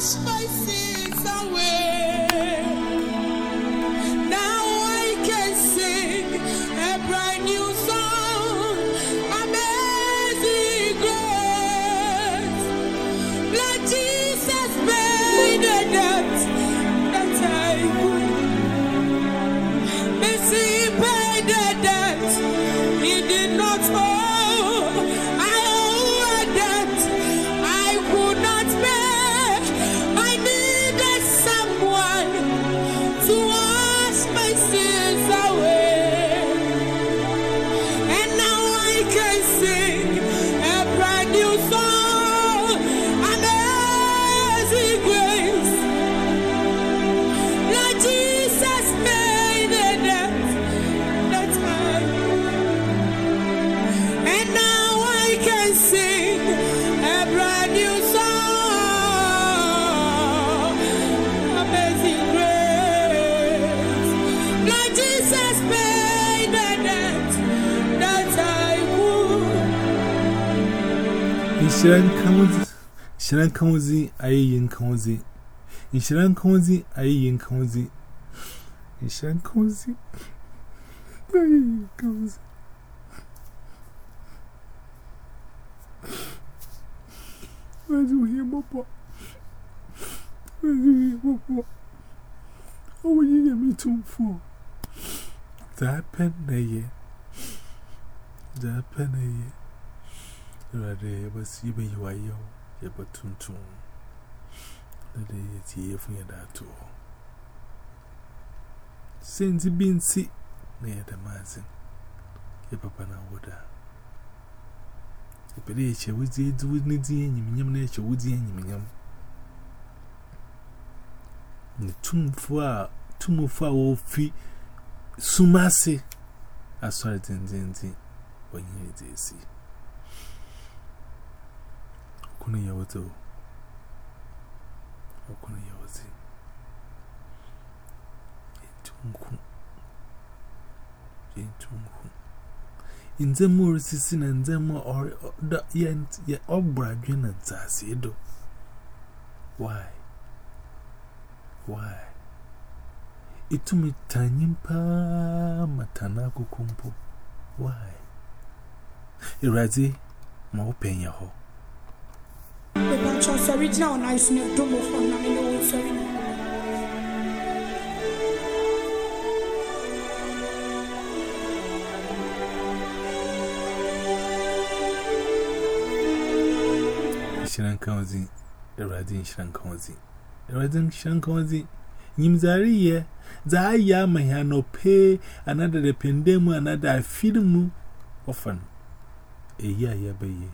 wash wo dzi, ayeyi nka wo dzi. Nhyira nka wo dzi. Ayeyi nka wo dzi. Where's your him up? Where's your him up? Oh, when you get me too full. That pen, ye. That pen, ye. Rade was you be you are yo, ye but tun tun. The day it's ye for your that too. Since you been sick near the mazin, ye papa na woda. The pediacher was the do with Nizi and Yim nature with the Yim. The tomb for tomb for our fee Sumasi. I saw it in Zinzi when you did see. Kuna yawato. Kuna yawazi. Tunku. Tunku. In the more season and the more or the yent ye obra dwin and sasido. Why? Why? Itumi tanyimpa matana kukumpo. Why? Irazi ma open your hole. The bunch of original nice new domo for na me no sorry. Shiran Kawazi, the Radin Shiran Kawazi. The Radin Shiran Kawazi. Nimzari ye, Zaya may have no pay another the pendemu, another film often. A year, ye by ye.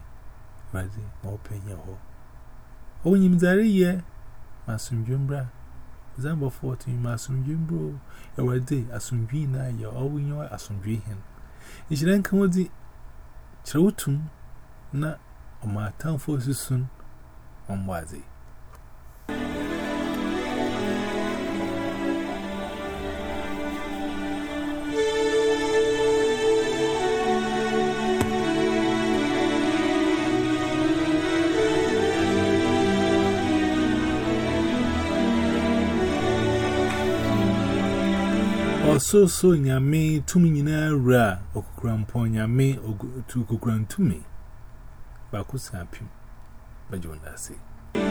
Radi, open your hole. Oh, Nimzari ye, Masum Jumbra. Zamba 14, Masum Jumbro. A Radi, Asum Vina, your own your Asum Vihin. Shiran Kawazi. Chrotum, na. On my town for soon on Wazi. Also, so Yame, two minute ra, or crampon Yame, or to Kukran to me. Bakus happy. But you won't say. We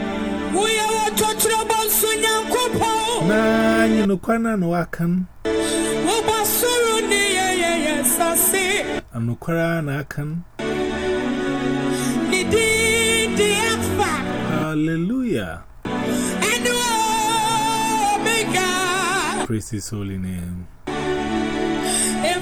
are to trouble Sunya Kupo. Na, you know, Kwana no akan. Wabasuru ni yes, I say. I'm no Kwana na akan. Nidi the Alpha Hallelujah. and Omega. Praise his holy name.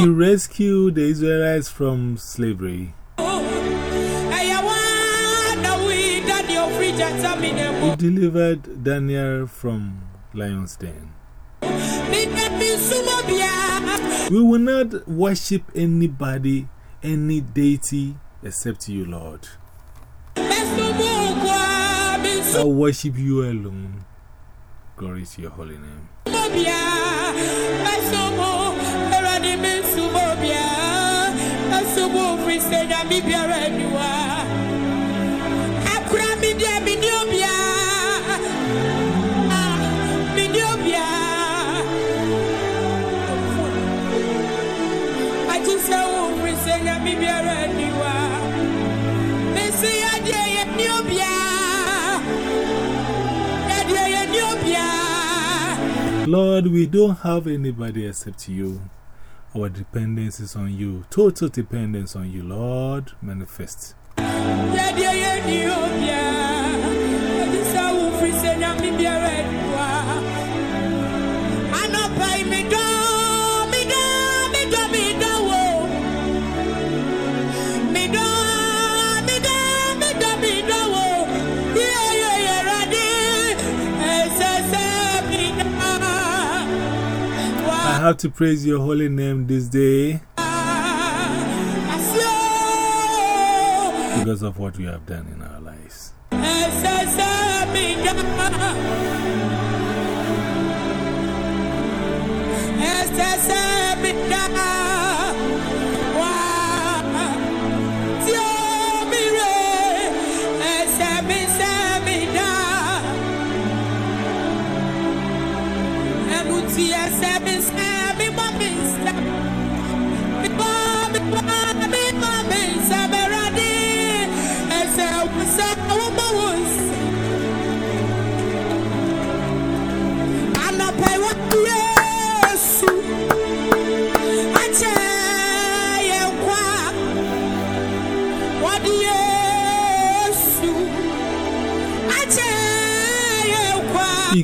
You rescued the Israelites from slavery. He delivered Daniel from lion's den. We will not worship anybody, any deity except you, Lord. I worship you alone. Glory to your holy name. Akura mi mi mi biara. Lord, we don't have anybody except you. Our dependence is on you. Total dependence on you, Lord. Manifest. Oh, have to praise your holy name this day because of what you have done in our lives. Mi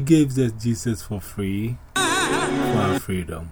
gave us Jesus for free, for our freedom.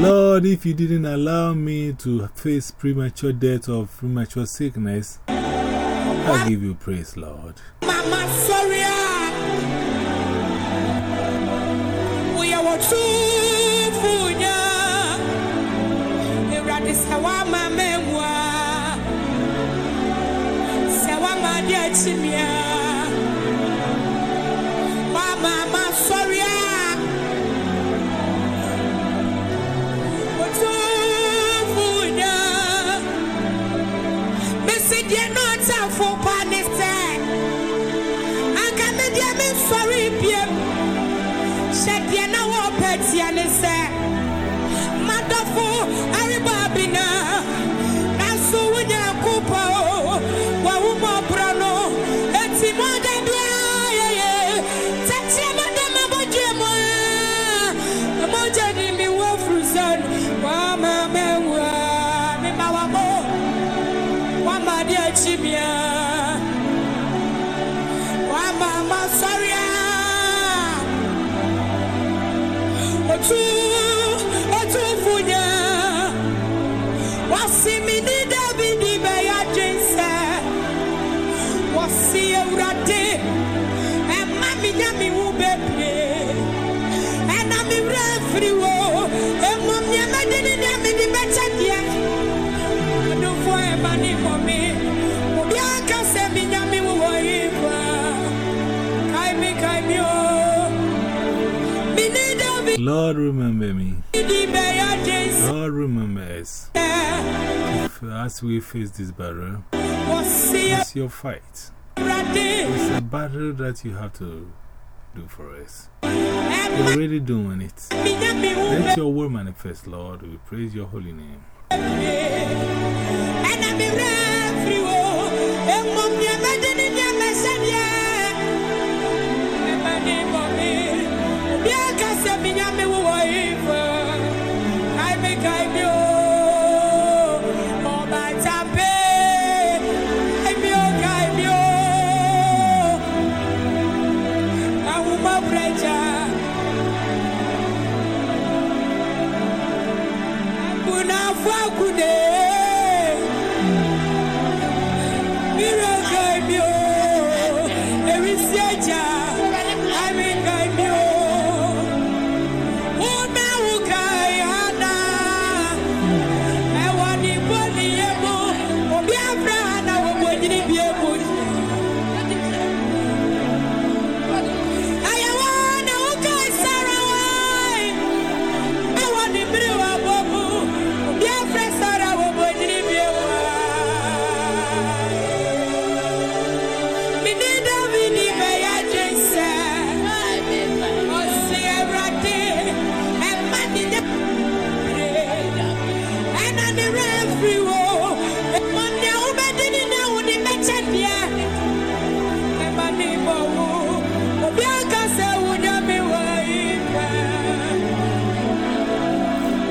Lord, if you didn't allow me to face premature death or premature sickness, I give you praise, Lord. Mama. We are what you funya. Erade sawa mamemwa. Sawa madia chimia. wa mo wa ma di ekyi mia. Lord, remember me. Lord, remember us. As we face this battle, it's your fight. It's a battle that you have to do for us. You're already doing it. Let your word manifest, Lord. We praise your holy name. ɛna mi mi nya mi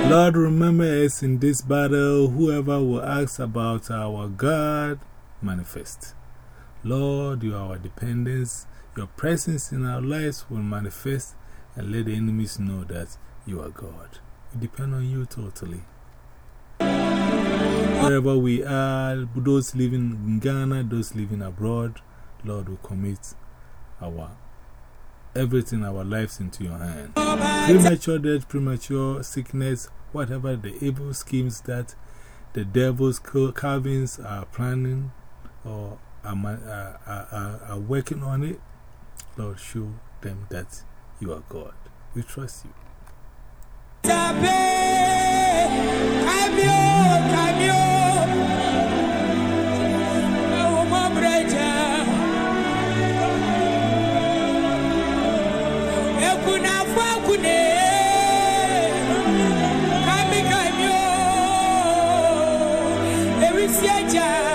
Lord, remember us in this battle. Whoever will ask about our God, manifest. Lord, you are our dependence. Your presence in our lives will manifest and let the enemies know that you are God. We depend on you totally. Wherever we are, those living in Ghana, those living abroad, Lord, we commit our everything, our lives into your hand premature death, premature sickness, whatever the evil schemes that the devil's carvings are planning or are, are, are, are, working on it, Lord, show them that you are God. We trust you. Tie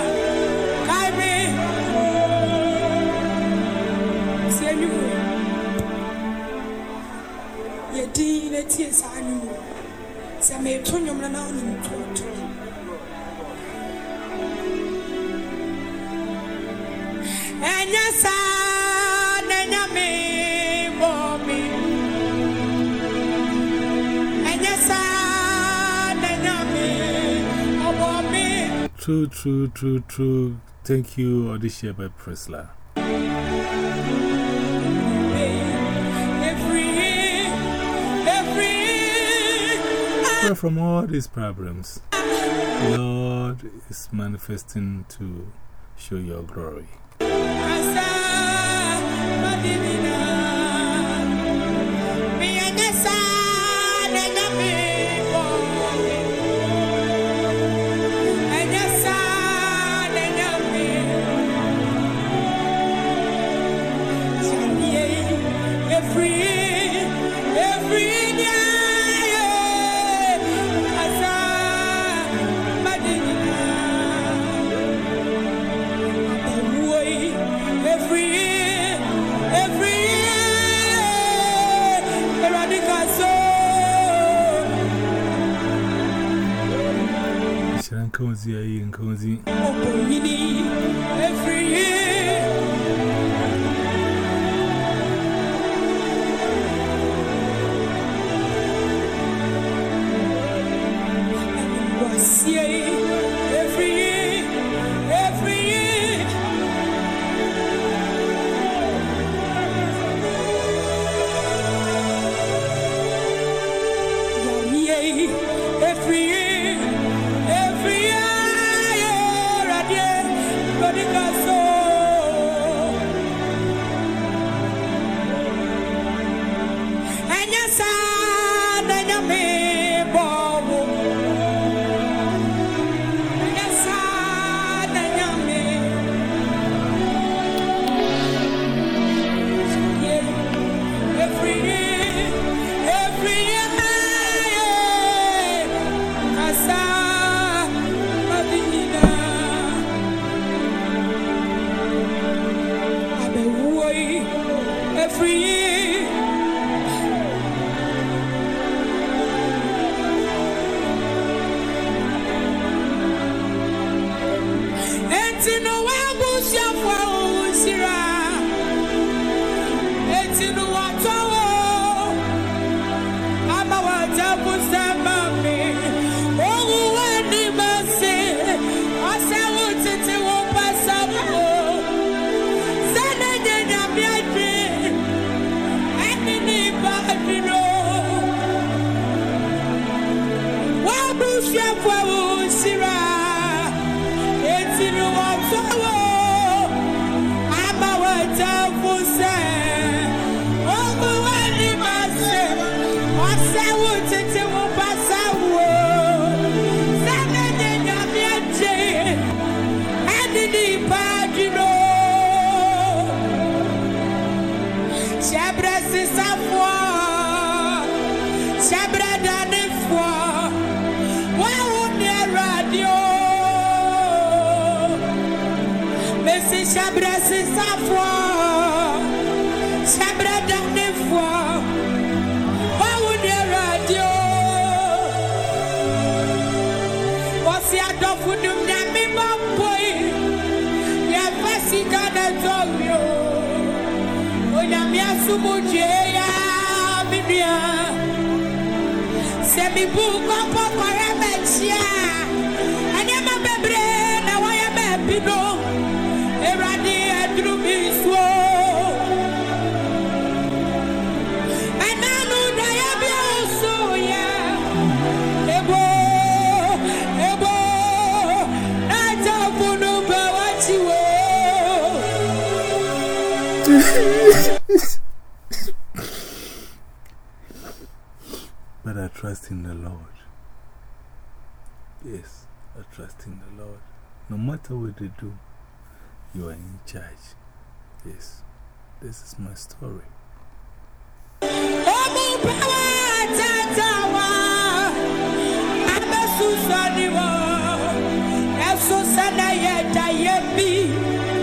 saa no mu sɛ meto nnwom no na wonim toto ɛnyɛ saa na nyame True, true, true, true. Thank you, Audition by every from all these problems. Lord is manifesting to show your glory. asa Every year, every year, Shabre sisafo, shabre danifo, wawude radio. Wasi adofu dumda mi bapoi, ye fesi kada zowyo. Onyamia sumuje ya minia, semi buko poko ya mechia. Anyama bebre na waya bebi. But I trust in the Lord. Yes, I trust in the Lord. No matter what they do, you are in charge. Yes, this is my story. Mrs. Shabra Sinsafwe, Wabrabo Danifwa, Obetumia Yenio,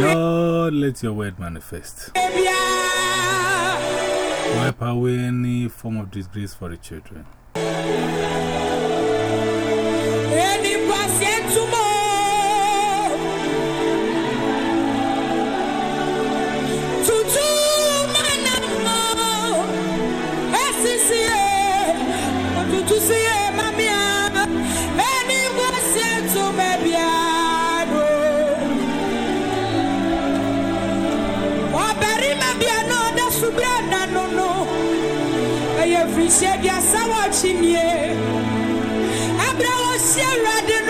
Lord, let your word manifest. Wipe away any form of disgrace for the children. Eye frisie dia sawa chimie. Abra osie rade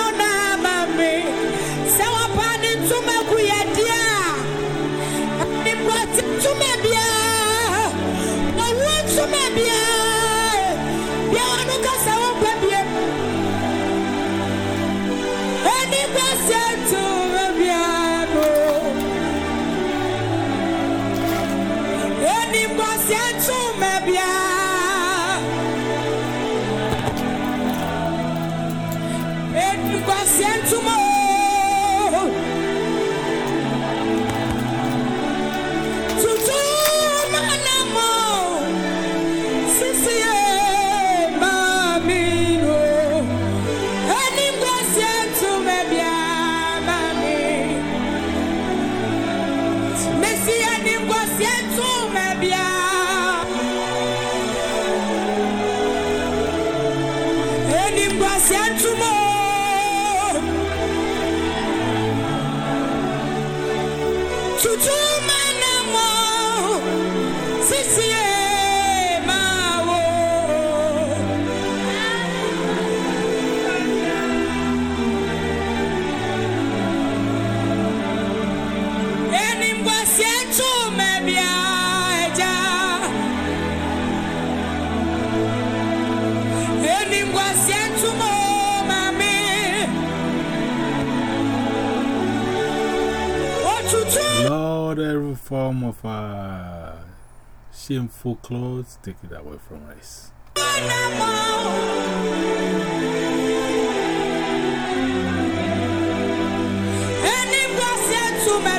Lord, every form of uh, shameful clothes, take it away from us. Any to my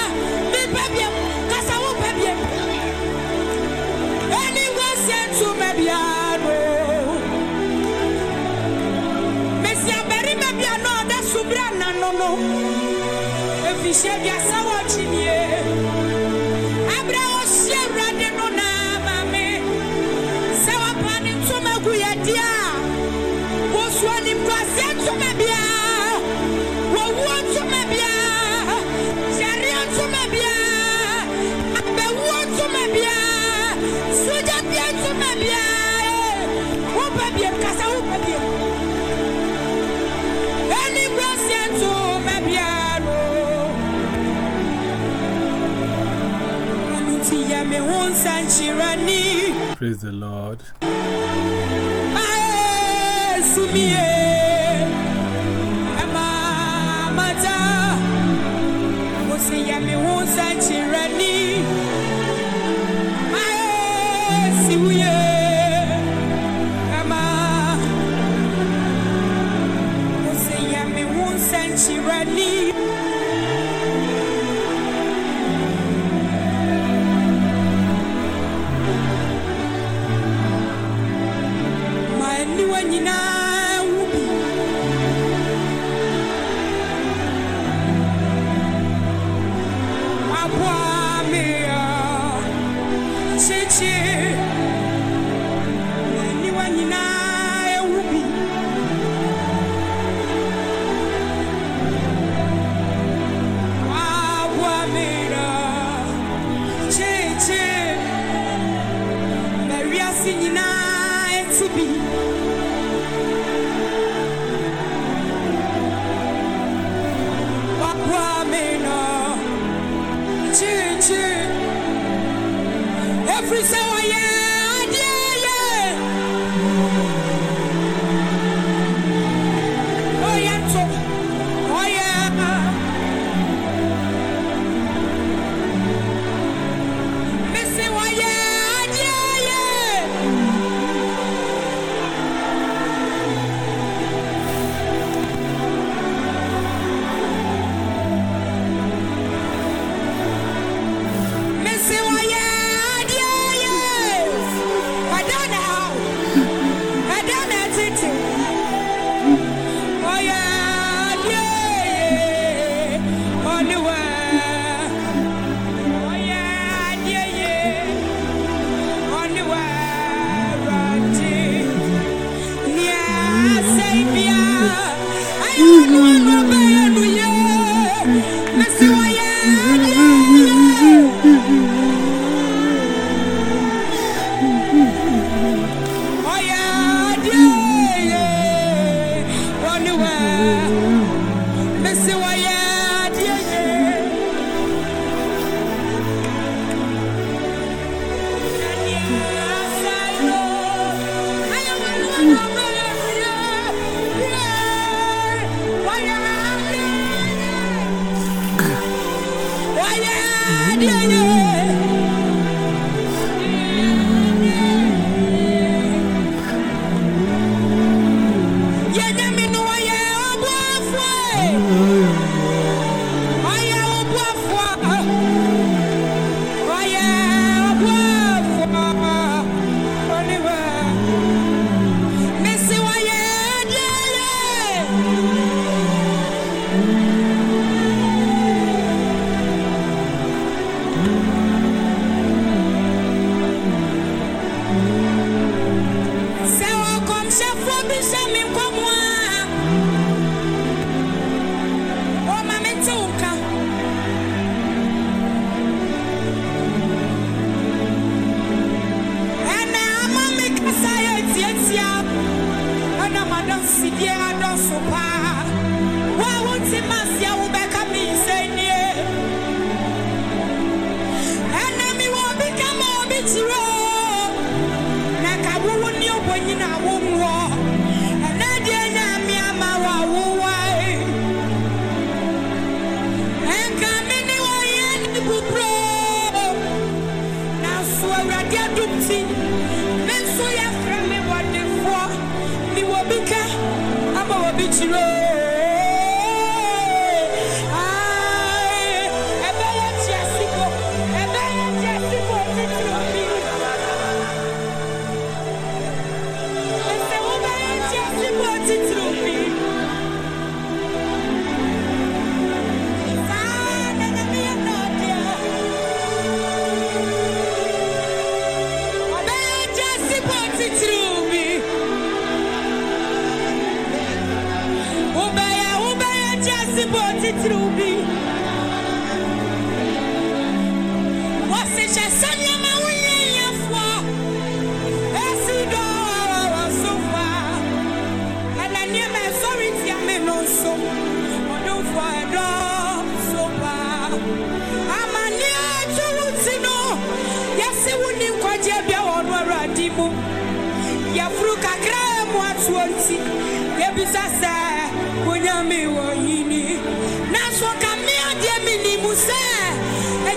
no. Efisɛ biasa wɔ kyiniɛ abrɛ ɔhyɛ Praise the Lord. when you're not.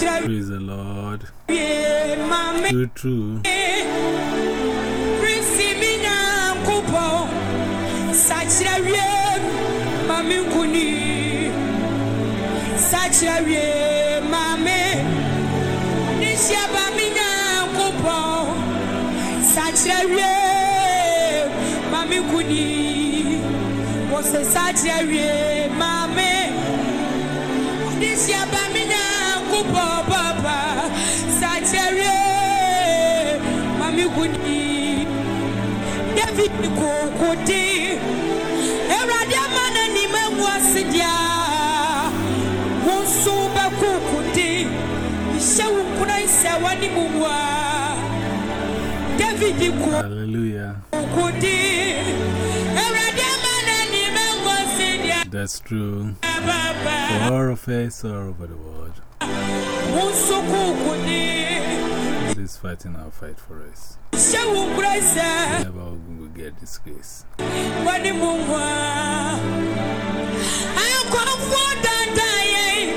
Praise the Lord. wie ma me True, true. Risi mi nyankopɔn sakyerɛ wiem ma me nkuni. Sakyerɛ wiem ma Hallelujah. kokode awurade ama n'anim amu ase deɛ That's true. For all of us all over the world, wo nso kokode is fighting our fight for us. hyɛ wo nkora sɛ Never will get disgrace. w'anim mu a akɔmfoɔ daadaa yɛn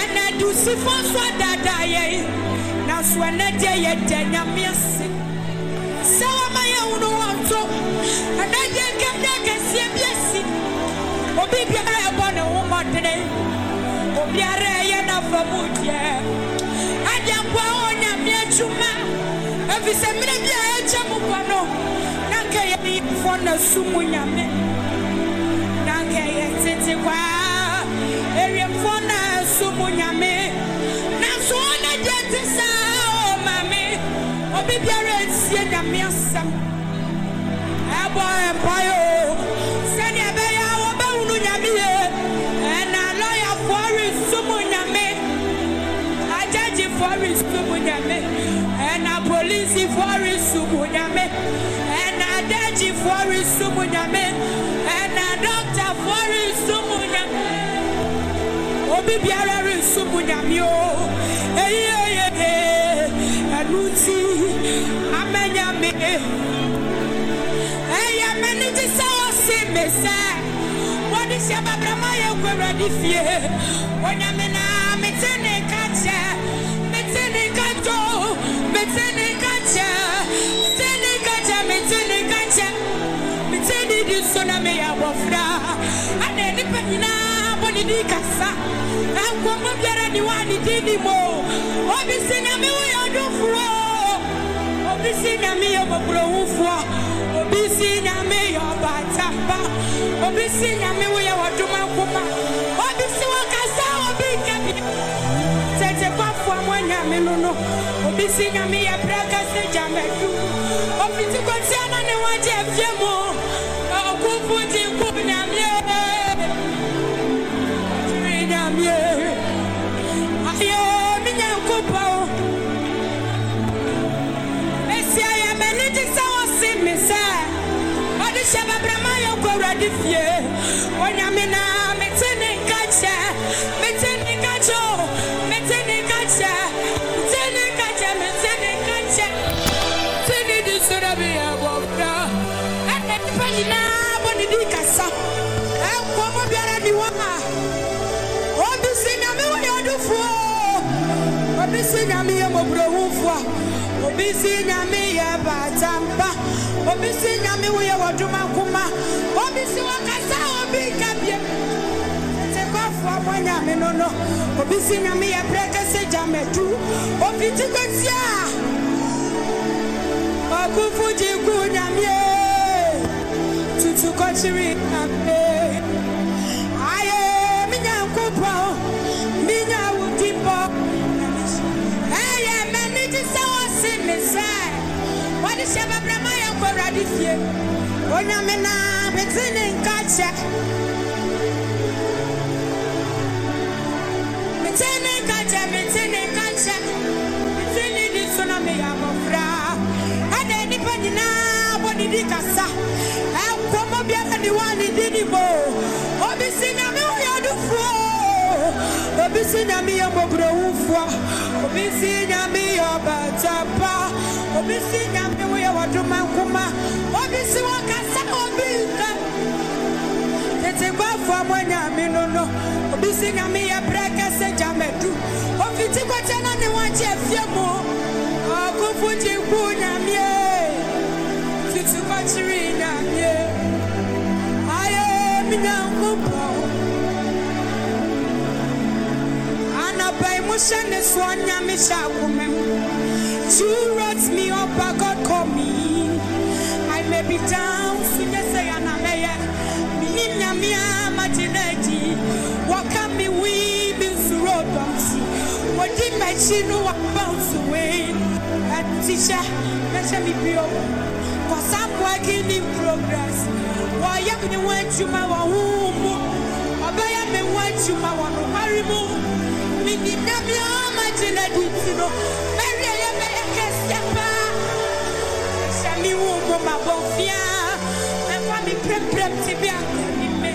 ɛnɛ adusifo nso adaadaa yɛn nanso ɛnɛ deɛ yɛda nyame ase sɛ wɔma yɛhunu wɔn to ɛnɛ deɛ nkɛm dɛ kɛseɛ bi asi obi biara ɛbɔ ne ho mmɔdene obiara n'afa mu deɛ ɛdeɛ mpoa wɔ nyame adwuma ɛfiri sɛ mmerɛ bi a ɛkyɛ mu kɔ no na nka yɛyɛfoɔ na su nyame. Na yɛ tete kwaa awiemfoɔ na su nyame. Nanso ɔna gye te saa o mame obi biara nsie nyame asɛm ɛbɔ mpae o adagyefoɔ resu mu nyame ɛna dɔktafoɔ resu mu nyame obi biara resu mu nyame o. Eyi eye ɛnu ti amɛnyame ɛyɛ mɛni ti sɛ ɔsi mi sɛ wɔde hyɛ babrama yɛ kɔ awurade fie onyame na mete ne ka kyɛ mete ne ka dwo mete ne ka kyɛ di so na meyɛ abɔfra ana nipa nyinaa bɔ ne di kasa. Nkɔmmɔ biara ne wa ne di ni mo. Obi si nyame woyɛ ɔdoforo obi si nyame yɛ bɔborɔhufoɔ obi si nyame yɛ ɔbatamba obi si nyame woyɛ wɔdoma nkoma obi si wɔkasa obi nka bi tete kwafoɔ mo nyame no no obi si nyame yɛ brɛ kase gyamadu obi ti kɔtia na ne wagye afie mu ɔkofo gye ko nyame Ɔkyere nyame hyɛ babrama yɛ kɔ awurade fie onyame na si nyame yɛ mmɔborɔhufoɔ obi si nyame yɛ batampa. Obi si nyame woyɛ wɔdoma nkoma obi si wɔkasa obi ka bie tete kɔfoɔ bɔ nyame no no. Obi si nyame yɛ berɛ kɛsɛ gyamadu. Obi ti kɔsia ɔkufo gye gu nyame. Tutu nyame yɛ nkɔ awurade fie onyame na mete ne nka kyɛ mete ne nka kyɛ ne ne so na meyɛ abɔfra ɛna nnipa nyinaa bɔ ne kasa ɛnkɔmmɔ biara ne wa ne di obi si nyame woyɛ ɔdofoɔ obi si yɛ mmɔborɔwufoɔ obi si nyame yɛ ɔbatapa obi si nyame woyɛ wɔdoma nkoma obi si wɔkasa obi nka tete kwafoɔ mɔ nyame no no obi si nyame yɛ berɛ kɛsɛ gyamadu ofiti kɔkyɛ na ne wankye afie mu ɔkofo gye gu nyame tutu kɔkyere nyame ayɛ me nyankopɔn anabai mo hyɛ ne soɔ nyame hyɛ akoma mu you wrote me up but God call me I may be down so nyɛ sɛ yɛanamɛyɛ menim nyame a magye no adi wɔka me wi bi nsuro dɔm si wɔdi m'akyi no waba nsowe atihyɛ mɛhyɛ me bio cause I'm working in progress. Wɔyɛ me ho adwuma wɔ honhom mu? Ɔbɛyɛ me ho adwuma wɔ nokware mu menim nyame a magye no me wo mu mabɔfia mɛfa me prɛmprɛm te bi ankani me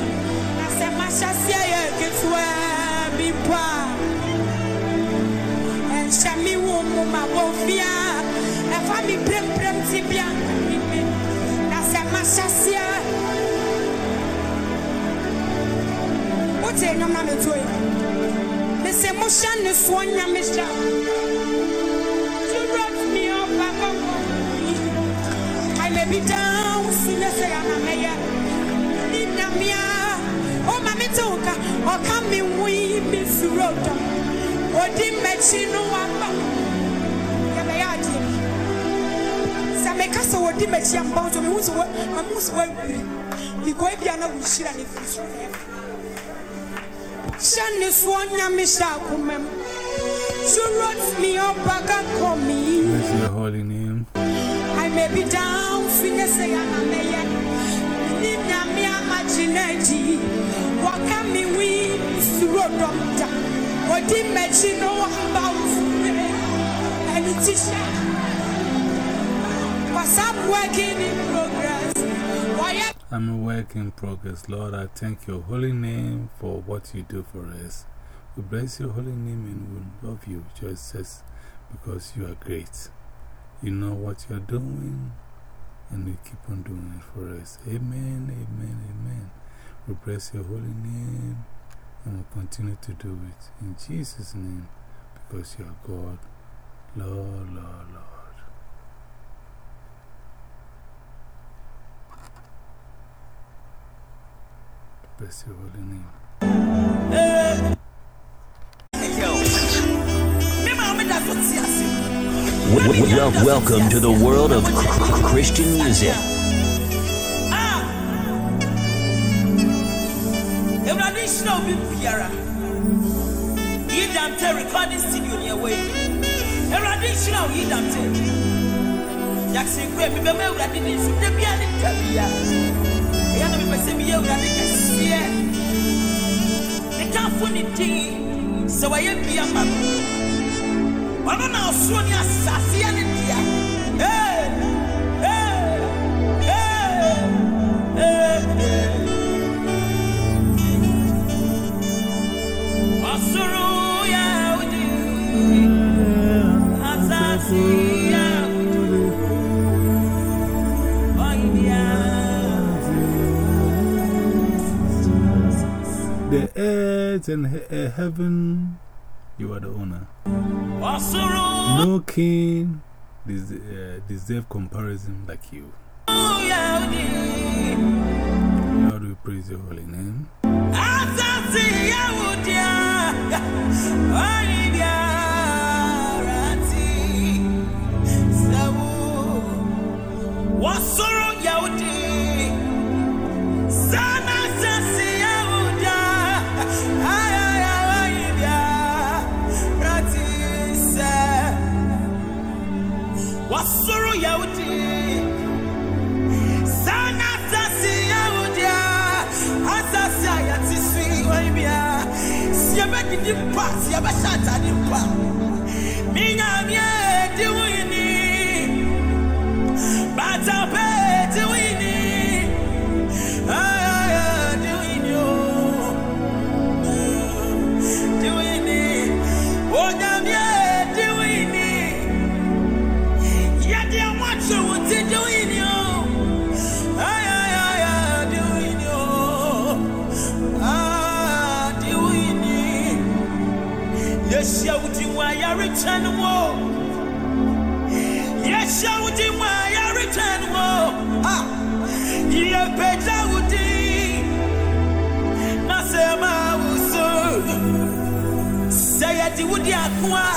na sɛ mahyɛseɛ yɛ ketewa bi mpo a ɛnhyɛ me wo mu mabɔfia ɛfa me prɛmprɛm te bi ankani me na sɛ mahyɛseɛ wote nnwom na meto yi mesɛ mohyɛ ne soɔ nyame hyɛ or Dim Machino, Yamayadi. Samekasa or Dim Machiam Bound to me, who's what, I must work. Because Diana will share an if Shani Swanya Mishakumem. You wrote me up, I call me. Bless your holy name. I may be down, fingers say I'm a mayor. Nina me a machinaji. Waka me we, I'm working in progress. I'm a work in progress. Lord, I thank your holy name for what you do for us. We bless your holy name and we love you Jesus, because you are great. You know what you're doing and you keep on doing it for us. Amen, amen, amen. We bless your holy name and we'll continue to do it in Jesus' name because you are God. Lord, Lord, Lord. Bless your holy name. Welcome to the world of Christian music. Nhyira obi biara. Yi dante recording studio ni ɛwɔ yi. Ewurade nhyira o yi dante. Jackson Kwe mi bɛ mɛ ewurade ni nsu de bia ne ta bia. Eya na mi pɛ sɛ mi yɛ ewurade kɛseɛ. Ne kanfo ne din sɛ wɔyɛ bia ma no. Ɔno na ɔsoro ne asase yɛ ne dea. Ee, ee, ee, The earth and uh, heaven, you are the owner. No king uh, deserve comparison like you. Lord, we praise your holy name. I Yabashata, moi.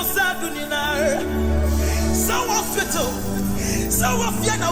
So ofia na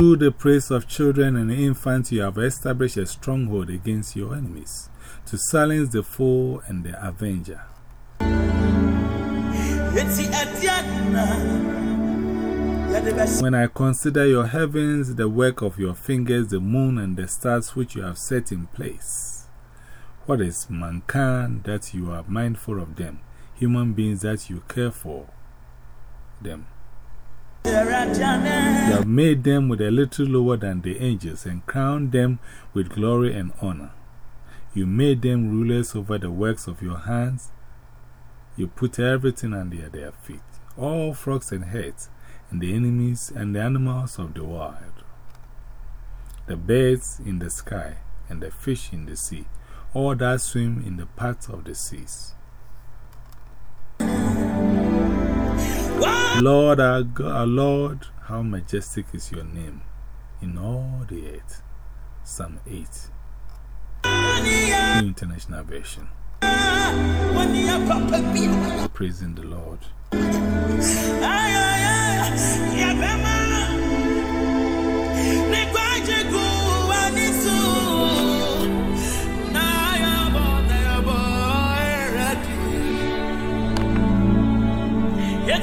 Through the praise of children and infants, you have established a stronghold against your enemies, to silence the foe and the avenger. When I consider your heavens, the work of your fingers, the moon and the stars which you have set in place, what is mankind that you are mindful of them, human beings that you care for them? You have made them with a little lower than the angels and crowned them with glory and honor. You made them rulers over the works of your hands. You put everything under their feet, all frogs and heads, and the enemies and the animals of the wild, the birds in the sky, and the fish in the sea, all that swim in the paths of the seas. Lord, our, God, our Lord, how majestic is your name in all the earth. Psalm 8, New International Version. Praising the Lord.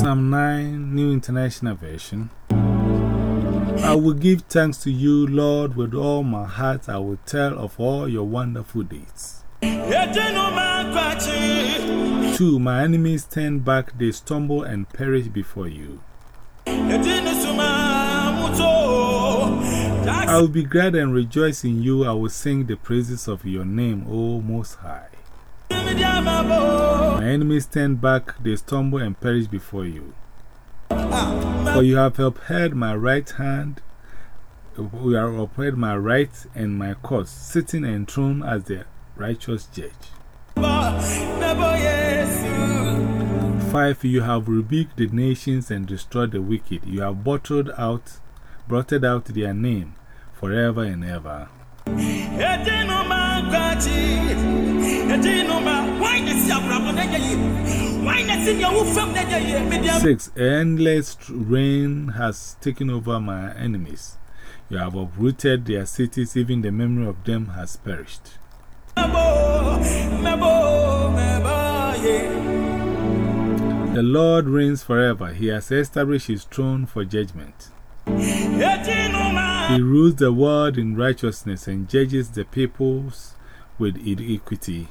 Psalm 9, New International Version. I will give thanks to you, Lord, with all my heart. I will tell of all your wonderful deeds. Two, my enemies turn back, they stumble and perish before you. I will be glad and rejoice in you. I will sing the praises of your name, O Most High. My enemies turn back, they stumble and perish before you. For you have upheld my right hand, you have upheld my right and my cause, sitting enthroned as the righteous judge. Five, you have rebuked the nations and destroyed the wicked. You have bottled out, blotted out their name forever and ever. Why not in your from the day? 6. Endless rain has taken over my enemies. You have uprooted their cities, even the memory of them has perished. The Lord reigns forever. He has established his throne for judgment. He rules the world in righteousness and judges the peoples with equity.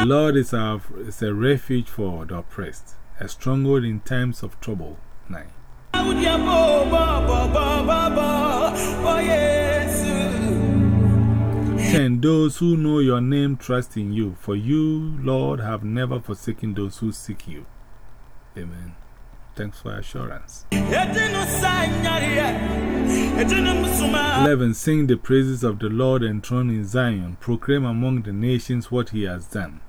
The Lord is, our, is a refuge for the oppressed, a stronghold in times of trouble. 9. Ten, those who know your name trust in you, for you, Lord, have never forsaken those who seek you. Amen. For assurance. 11. Sing the praises of the Lord enthroned in Zion. Proclaim among the nations what he has done.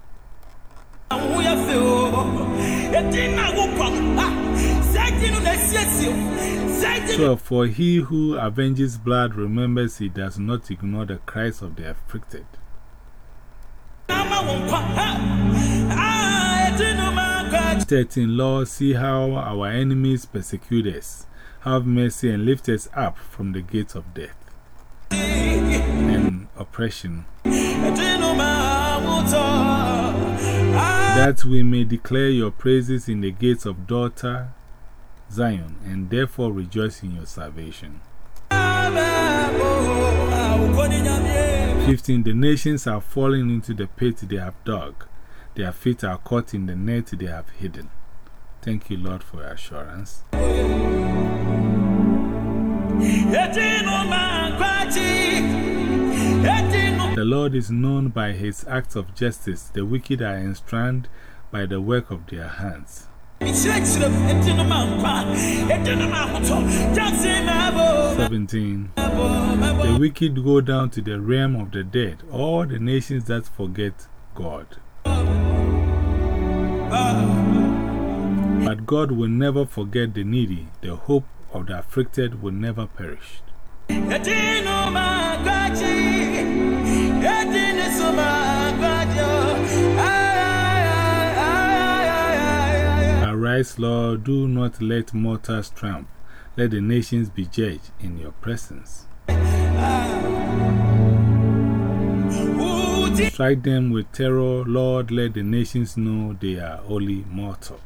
12. For he who avenges blood remembers he does not ignore the cries of the afflicted. 13. Lord, see how our enemies persecute us. Have mercy and lift us up from the gates of death and oppression, that we may declare your praises in the gates of daughter Zion, and therefore rejoice in your salvation. 15. The nations are falling into the pit they have dug, their feet are caught in the net they have hidden. Thank you, Lord, for your assurance. The Lord is known by his acts of justice, the wicked are enstranded by the work of their hands. 17. The wicked go down to the realm of the dead, all the nations that forget God. But God will never forget the needy, the hope of the afflicted will never perish. Arise, Lord, do not let mortals triumph. Let the nations be judged in your presence. Strike them with terror, Lord, let the nations know they are only mortal.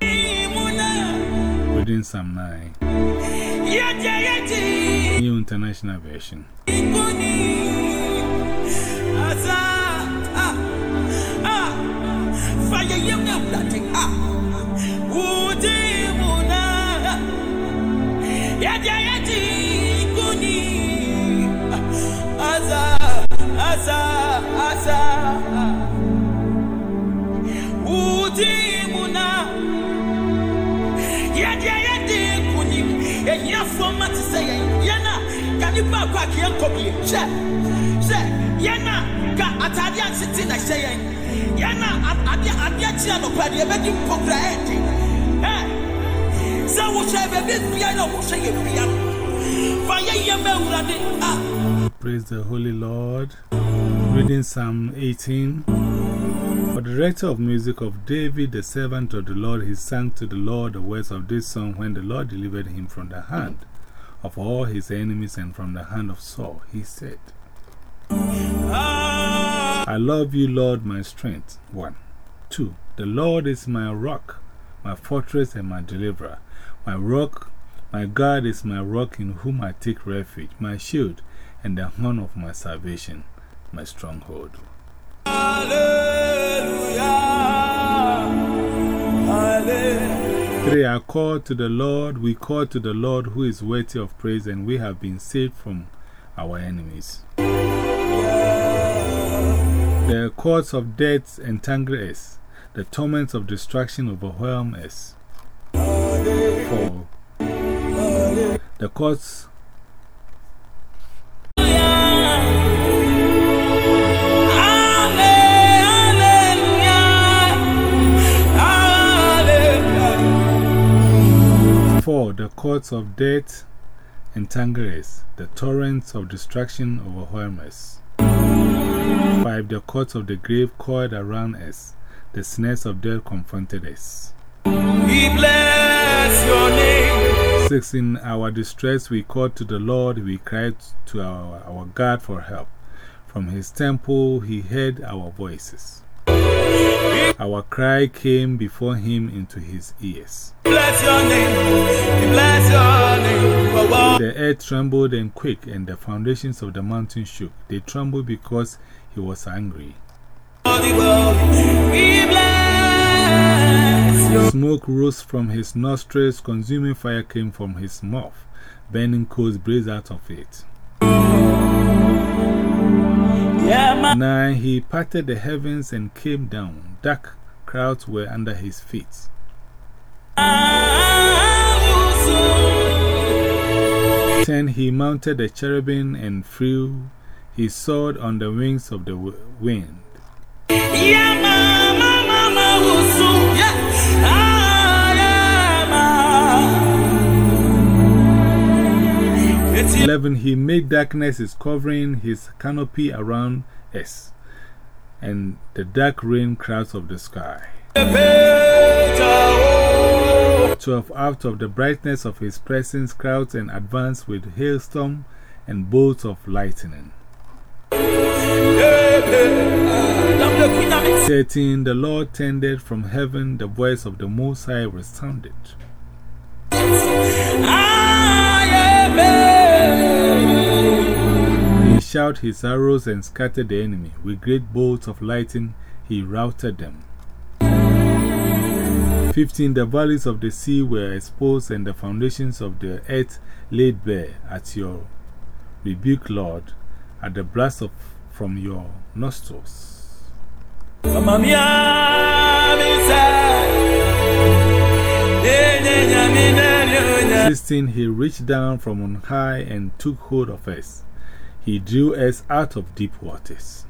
Within Psalm 9, New International Version. Yana, Atadia sitting, I say, Yana, Adia Chiano, Paddy, a begging for so we shall be Praise the Holy Lord. Reading Psalm 18. For the director of music of David, the servant of the Lord, he sang to the Lord the words of this song when the Lord delivered him from the hand of all his enemies and from the hand of Saul. He said, I love you, Lord, my strength. 1. 2. The Lord is my rock, my fortress, and my deliverer. My rock, my God is my rock in whom I take refuge, my shield, and the horn of my salvation, my stronghold. Three, I call to the Lord, we call to the Lord who is worthy of praise, and we have been saved from our enemies. The cords of death entangle us, the torments of destruction overwhelm us. 4. The cords For the cords of death entangle us, the torrents of destruction overwhelm us. 5. The cords of the grave coiled around us, the snares of death confronted us. We bless your name. 6. In our distress, we called to the Lord, we cried to our, our God for help. From his temple, he heard our voices. Our cry came before him into his ears. Bless your name. We bless your name. Wow, wow. The earth trembled and quaked, and the foundations of the mountain shook. They trembled because he was angry. Worthy, worthy. We bless your Smoke rose from his nostrils, consuming fire came from his mouth. Burning coals blazed out of it. Nine, he parted the heavens and came down. Dark crowds were under his feet. Ten, he mounted the cherubim and flew. He soared on the wings of the wind. Yeah, mama, mama, 11. He made darkness his covering, his canopy around us, and the dark rain clouds of the sky. 12. Out of the brightness of his presence, clouds and advance with hailstorm and bolts of lightning. 13. The Lord tended from heaven, the voice of the Most High resounded. He shot his arrows and scattered the enemy. With great bolts of lightning, he routed them. 15. The valleys of the sea were exposed, and the foundations of the earth laid bare at your rebuke, Lord, at the blast of, from your nostrils. 16. He reached down from on high and took hold of us. He drew us out of deep waters.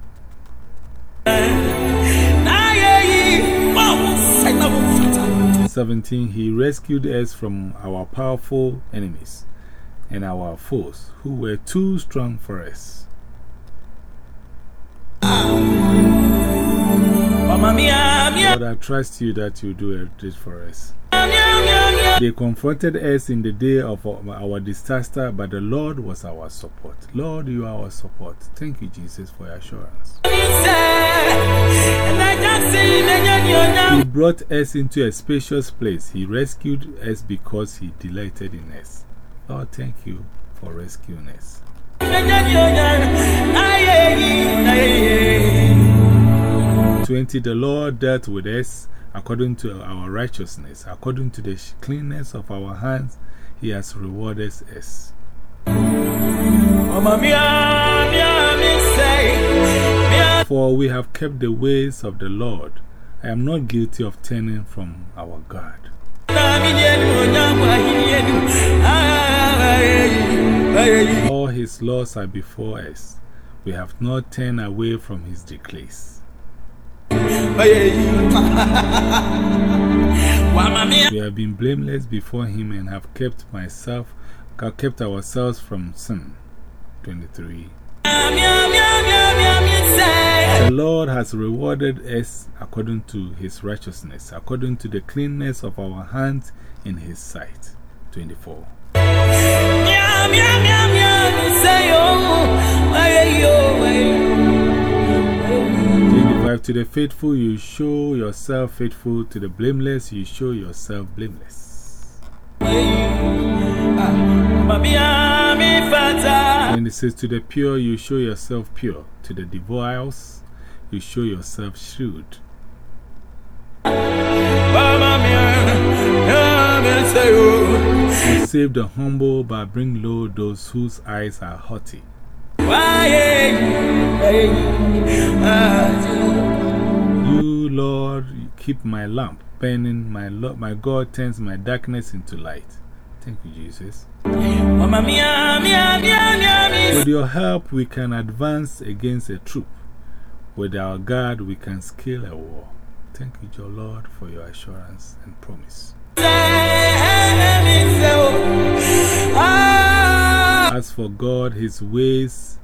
17. He rescued us from our powerful enemies and our foes who were too strong for us. Mama mia, mia, Lord, I trust you that you do this for us. They confronted us in the day of our disaster, but the Lord was our support. Lord, you are our support. Thank you, Jesus, for your assurance. He brought us into a spacious place. He rescued us because He delighted in us. Lord, thank you for rescuing us. 20. The Lord dealt with us according to our righteousness, according to the cleanness of our hands, He has rewarded us. For we have kept the ways of the Lord. I am not guilty of turning from our God. All His laws are before us. We have not turned away from His decrees. We have been blameless before Him and have kept myself, kept ourselves from sin. 23. mia, mia, mia, mia, mi say. The Lord has rewarded us according to His righteousness, according to the cleanness of our hands in His sight. 24. 25. To the faithful, you show yourself faithful. To the blameless, you show yourself blameless. Mama mia, mi fata. 26. To the pure, you show yourself pure. To the devours, you show yourself shrewd. Save the humble, but bring low those whose eyes are haughty. You, Lord, keep my lamp burning. My, Lord, my God turns my darkness into light. Thank you, Jesus. With your help, we can advance against a troop. With our God, we can scale a wall. Thank you, your Lord, for your assurance and promise. say, mi say, oh. Ah, As for God, his ways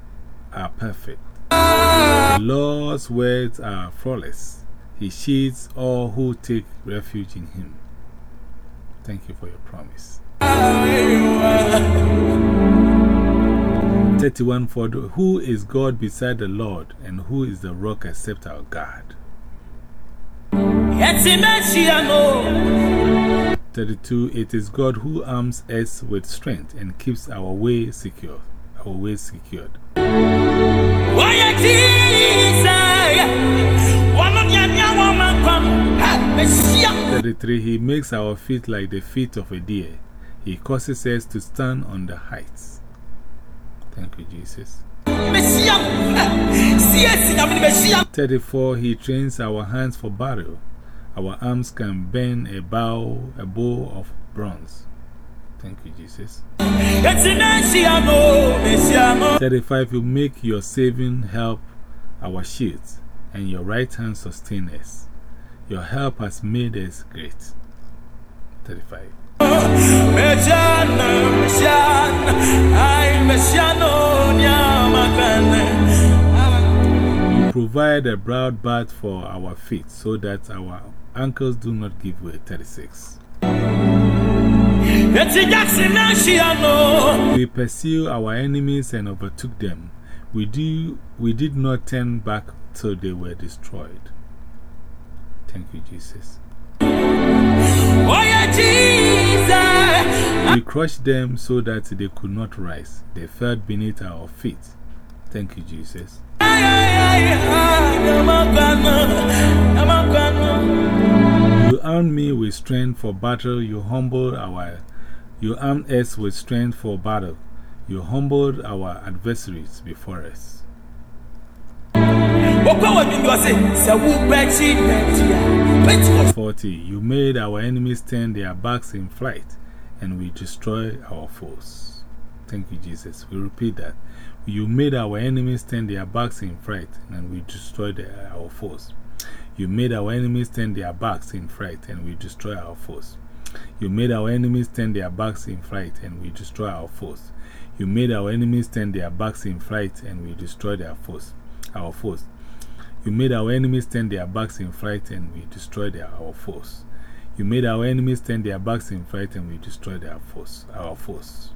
are perfect. The Lord's words are flawless. He shields all who take refuge in Him. Thank you for your promise. 31 For who is God beside the Lord, and who is the rock except our God? 32 It is God who arms us with strength and keeps our way secure, our ways secured. 33 He makes our feet like the feet of a deer. He causes us to stand on the heights. Thank you, Jesus. 34 He trains our hands for battle. Our arms can bend a bow, a bow of bronze. Thank you, Jesus. 35 You make your saving help our shields, and your right hand sustain us. Your help has made us great. 35. You provide a broad bath for our feet so that our ankles do not give way. 36. We pursue our enemies and overtook them. We, do, we did not turn back till they were destroyed. Thank you, Jesus. We crushed them so that they could not rise. They fell beneath our feet. Thank you, Jesus. You armed me with strength for battle. You humbled our. You armed us with strength for battle. You humbled our adversaries before us. 40. You made our enemies turn their backs in flight, and we destroy our foes. Thank you, Jesus. We repeat that. You made our enemies turn their backs in fright, and we destroyed our foes. You made our enemies turn their backs in fright, and we destroy our foes. You made our enemies turn their backs in flight, and we destroy our foes. You made our enemies turn their backs in flight, and we destroy their foes, our foes. You made our enemies turn their backs in flight, and we destroyed their, our foes. You made our enemies turn their backs in fright, and we destroyed their foes, our foes.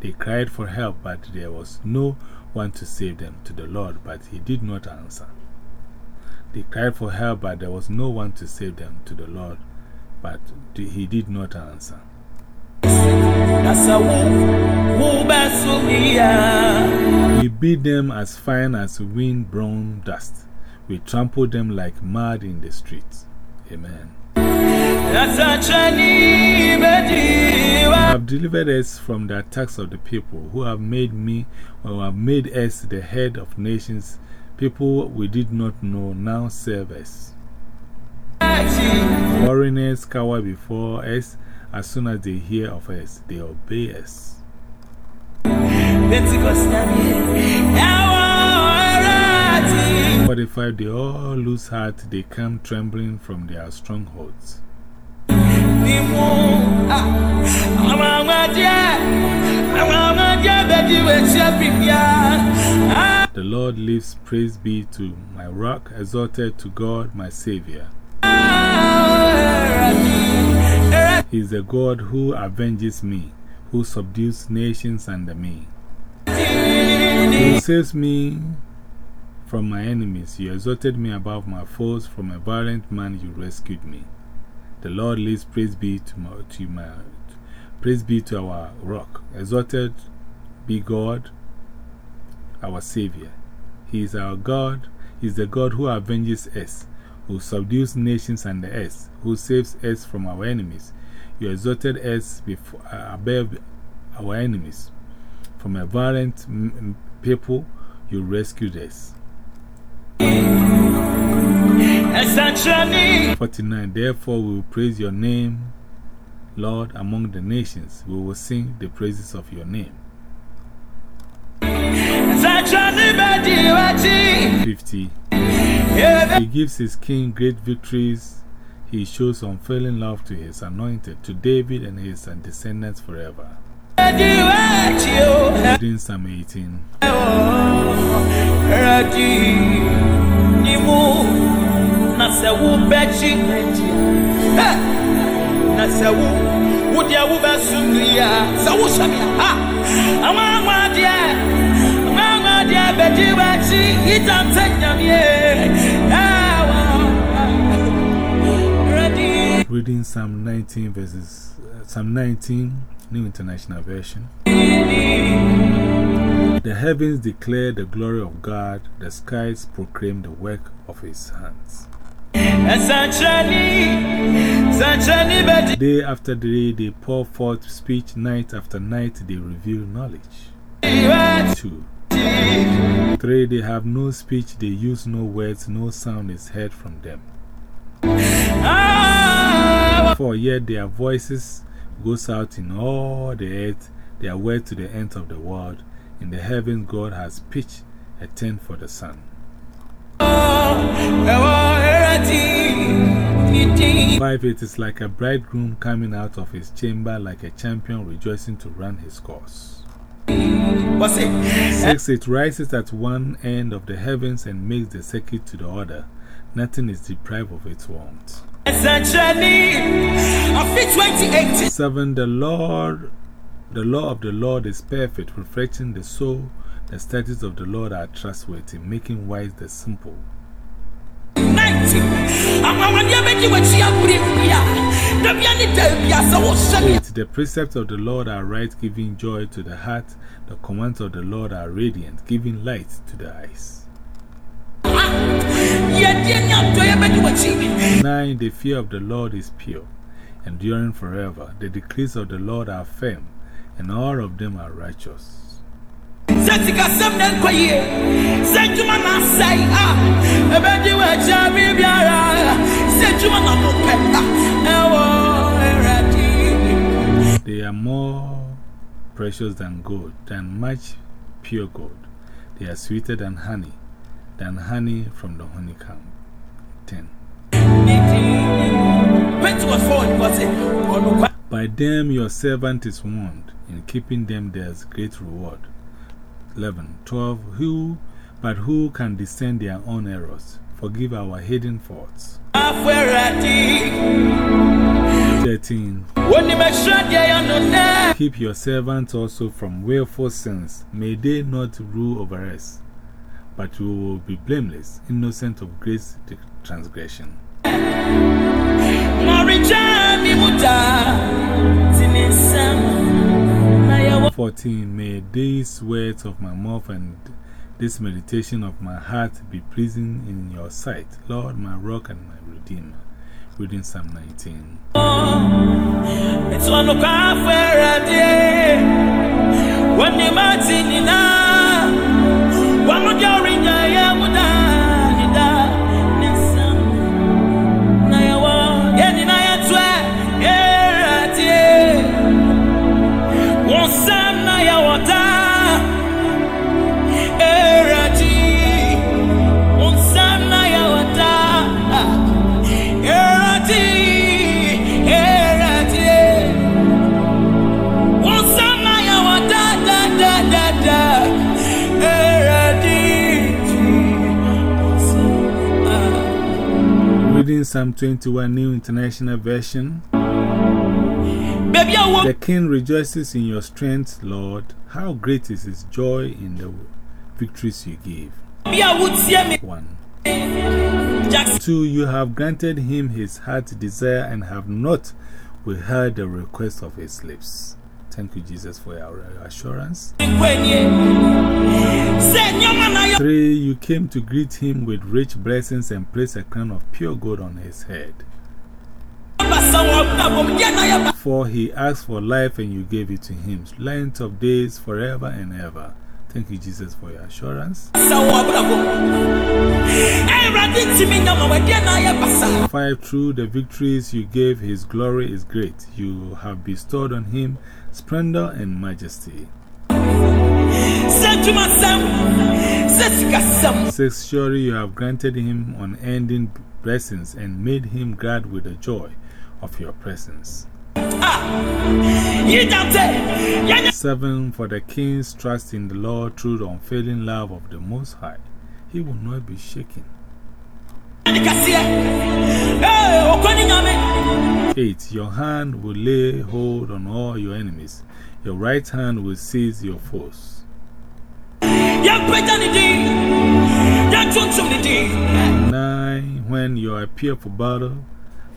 They cried for help, but there was no one to save them to the Lord, but he did not answer. They cried for help, but there was no one to save them to the Lord, but he did not answer. We beat them as fine as wind blown dust. We trampled them like mud in the streets. Amen. You have delivered us from the attacks of the people who have made me, or have made us the head of nations. People we did not know now serve us. Foreigners cower before us. As soon as they hear of us, they obey us. 45 They all lose heart, they come trembling from their strongholds. The Lord lives, praise be to my rock, exalted to God, my Savior. He is the God who avenges me, who subdues nations under me. He saves me from my enemies. You exalted me above my foes. From a violent man, you rescued me. The Lord lives, praise be to my, to my, praise be to our rock. Exalted be God, our Savior. He is our God. He is the God who avenges us, who subdues nations and the earth, who saves us from our enemies. You exalted us before, uh, above our enemies. From a violent people, you rescued us. 49 Therefore, we will praise your name, Lord, among the nations. We will sing the praises of your name. 50 He gives his king great victories. He shows unfailing love to his anointed, to David and his descendants forever. Reading Psalm 18. Eradi Nimu Nasewu Bechi Eh Nasewu Wudia Wuba Sungria Sawu Shamia Reading Psalm 19 verses, uh, Psalm 19, New International Version. The heavens declare the glory of God, the skies proclaim the work of his hands. Day after day they pour forth speech, night after night they reveal knowledge. 2. 3. They have no speech, they use no words, no sound is heard from them. Ah! 4. Yet their voices goes out in all the earth, their word to the ends of the world. In the heavens God has pitched a tent for the sun. 5. It is like a bridegroom coming out of his chamber, like a champion rejoicing to run his course. 6. It rises at one end of the heavens and makes the circuit to the other. Nothing is deprived of its warmth. 7. The Lord, the law of the Lord is perfect, reflecting the soul. The statutes of the Lord are trustworthy, making wise the simple. 8. The precepts of the Lord are right, giving joy to the heart. The commands of the Lord are radiant, giving light to the eyes. 9. The fear of the Lord is pure, enduring forever. The decrees of the Lord are firm, and all of them are righteous. Sẹ́tìkà sẹ́mìnà nkọ yìí, sẹ́júmọ́ náà sẹ́yìn á, ẹ̀bẹ̀ jí wọ́n ẹ̀jẹ̀ mi bí ara, sẹ́júmọ́ náà mo á, ẹ̀wọ̀ ẹ̀rẹ̀. They are more precious than gold, than much pure gold. They are sweeter than honey, than honey from the honeycomb. 10. Twenty was forward, was it? Ọ̀nùkwá. By them your servant is warned, in keeping them there's great reward. 11, 12. Who, but who can discern their own errors? Forgive our hidden faults. 13. Keep your servants also from willful sins. May they not rule over us, but we will be blameless, innocent of great transgression. 14. 14. May these words of my mouth and this meditation of my heart be pleasing in your sight, Lord, my rock and my redeemer. Reading Psalm 19. It's Reading Psalm 21 New International Version. Baby, The king rejoices in your strength, Lord. How great is his joy in the victories you give. me, I would see me. 1. 2. You have granted him his heart's desire and have not withheld the request of his lips. Thank you, Jesus, for your assurance. when you say, no man, I 3. You came to greet him with rich blessings and placed a crown of pure gold on his head. 4. He asked for life and you gave it to him, length of days forever and ever. Thank you, Jesus, for your assurance. 5. Through the victories you gave, his glory is great. You have bestowed on him splendor and majesty. 6. Surely you have granted him unending blessings and made him glad with the joy of your presence. 7. For the king's trust in the Lord through the unfailing love of the Most High. he will not be shaken. Hey, Okwani Nyame. 8. Your hand will lay hold on all your enemies, your right hand will seize your foes. Yɛmpagya ne din. Yɛntontom ne din. 9. When you appear for battle,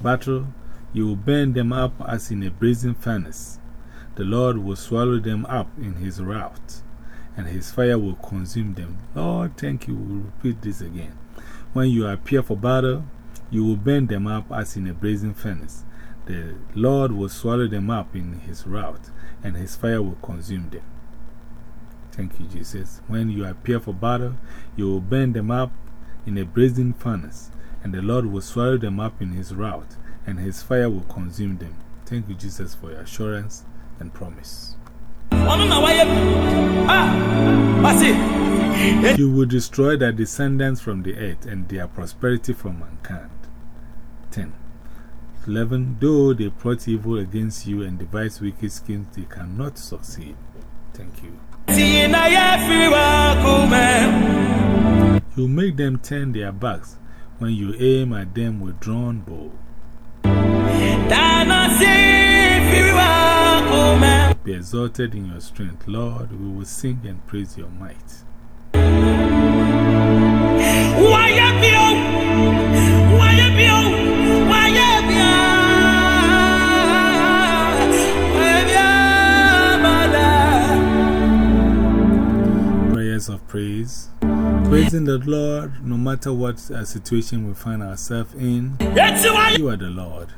battle, you will burn them up as in a blazing furnace. The Lord will swallow them up in his wrath, and his fire will consume them. Lord, thank you. We'll repeat this again. When you appear for battle, you will burn them up as in a blazing furnace. The Lord will swallow them up in his wrath, and his fire will consume them. Thank you, Jesus. When you appear for battle, you will burn them up in a blazing furnace, and the Lord will swallow them up in his wrath, and his fire will consume them. Thank you, Jesus, for your assurance and promise. You will destroy their descendants from the earth and their prosperity from mankind. 10. 11. Though they plot evil against you and devise wicked schemes, they cannot succeed. Thank you. You make them turn their backs when you aim at them with drawn bow. Be exalted in your strength, Lord. We will sing and praise your might. Prayers of praise. Praising the Lord no matter what situation we find ourselves in. You are the Lord.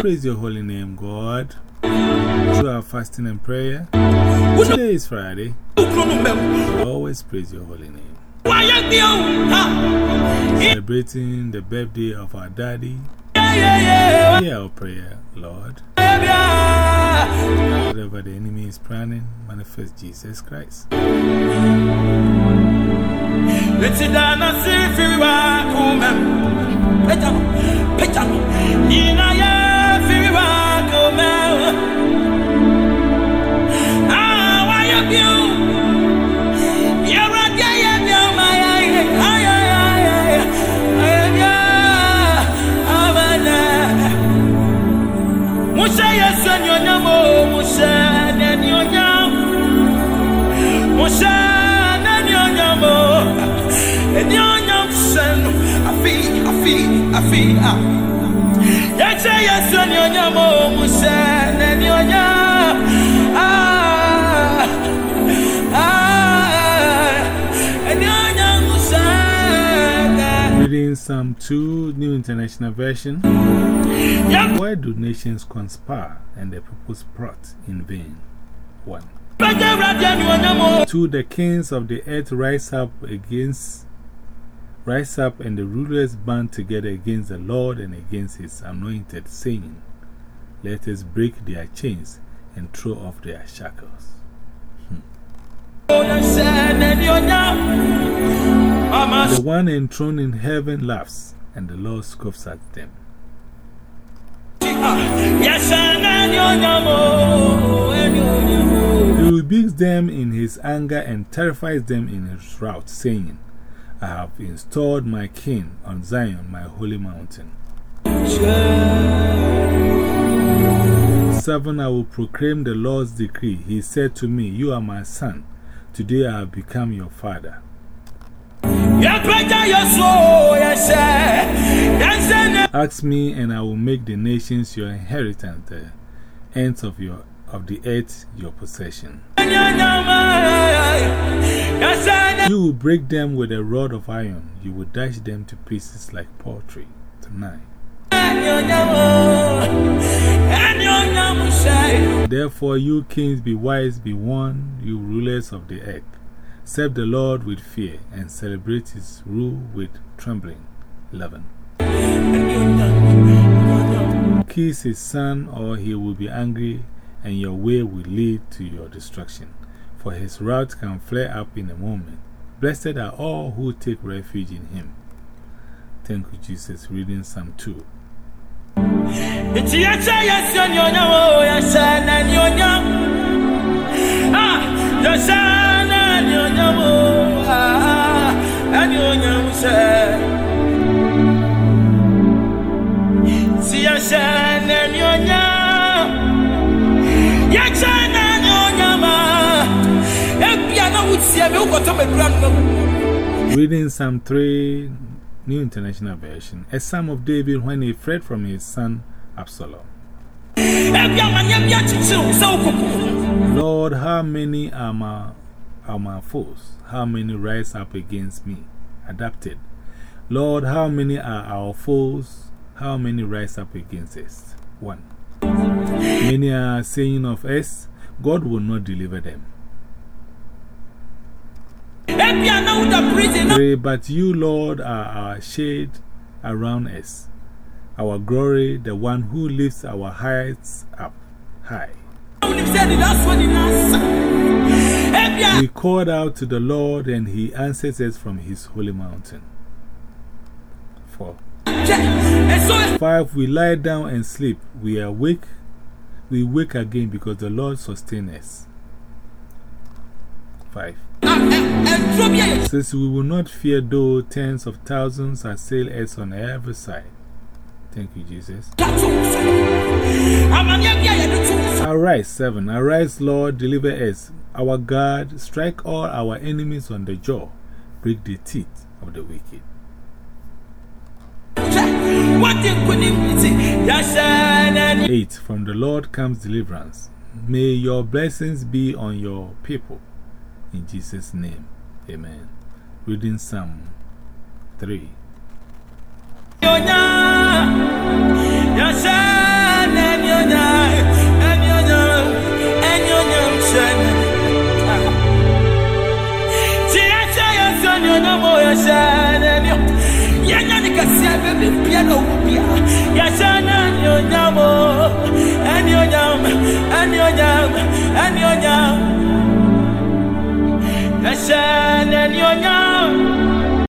Praise your holy name, God. Through our fasting and prayer. Today is Friday. Wukuro no mbɛm. We always praise your holy name. Celebrating the birthday of our daddy. Hear our prayer, Lord. Whatever the enemy is planning, manifest Jesus Christ. Eti afi, afi, ah. Yɛhyɛ Yesu anuonyam o, muhyɛ n'anuonyam. Ah, ah, anuonyam hyɛ no. Reading Psalm 2, New International Version. Why do nations conspire and the peoples plot in vain? 1. bɛgye Awurade anuonyam o. 2. The kings of the earth rise up against, rise up, and the rulers band together against the Lord and against his anointed, saying, Let us break their chains and throw off their shackles. Yɛhyɛ The one enthroned in heaven laughs, and the Lord scoffs at them. He rebukes them in his anger and terrifies them in his wrath, saying, I have installed my king on Zion, my holy mountain. 7. I will proclaim the Lord's decree. He said to me, You are my son. Today I have become your father. Ask me, and I will make the nations your inheritance, the ends of, your, of the earth your possession. You will break them with a rod of iron, you will dash them to pieces like poultry. 9. anuonyam o. Anuonyam hyɛ. Therefore, you kings, be wise, be warned, you rulers of the earth. Serve the Lord with fear and celebrate his rule with trembling. 11. Kiss his son, or he will be angry, and your way will lead to your destruction. For his wrath can flare up in a moment. Blessed are all who take refuge in him. Thank you, Jesus. Reading Psalm 2. Nti yɛhyɛ Yesu anuonyam o, yɛhyɛ n'anuonyam. Ah, Reading Psalm 3, New International Version. A psalm of David when he fled from his son Absalom. ebi amanyɛ bi akyekyere wo sɛ wokoko Lord, how many are my, are my foes? How many rise up against me? Adapted. Lord, how many are our foes? How many rise up against us? 1. Many are saying of us, God will not deliver them. 3. But you, Lord, are our shade around us, our glory, the one who lifts our heights up high. We called out to the Lord, and He answers us from His holy mountain. 4. 5. We lie down and sleep. We are awake. We wake again because the Lord sustains us. 5. Says we will not fear though tens of thousands assail us on every side. Thank you, Jesus. Arise, 7. Arise, Lord, deliver us. Our God, strike all our enemies on the jaw, break the teeth of the wicked. 8. From the Lord comes deliverance. May your blessings be on your people. In Jesus' name, amen. Reading Psalm 3. onya Esen en young.